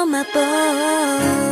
Are my boy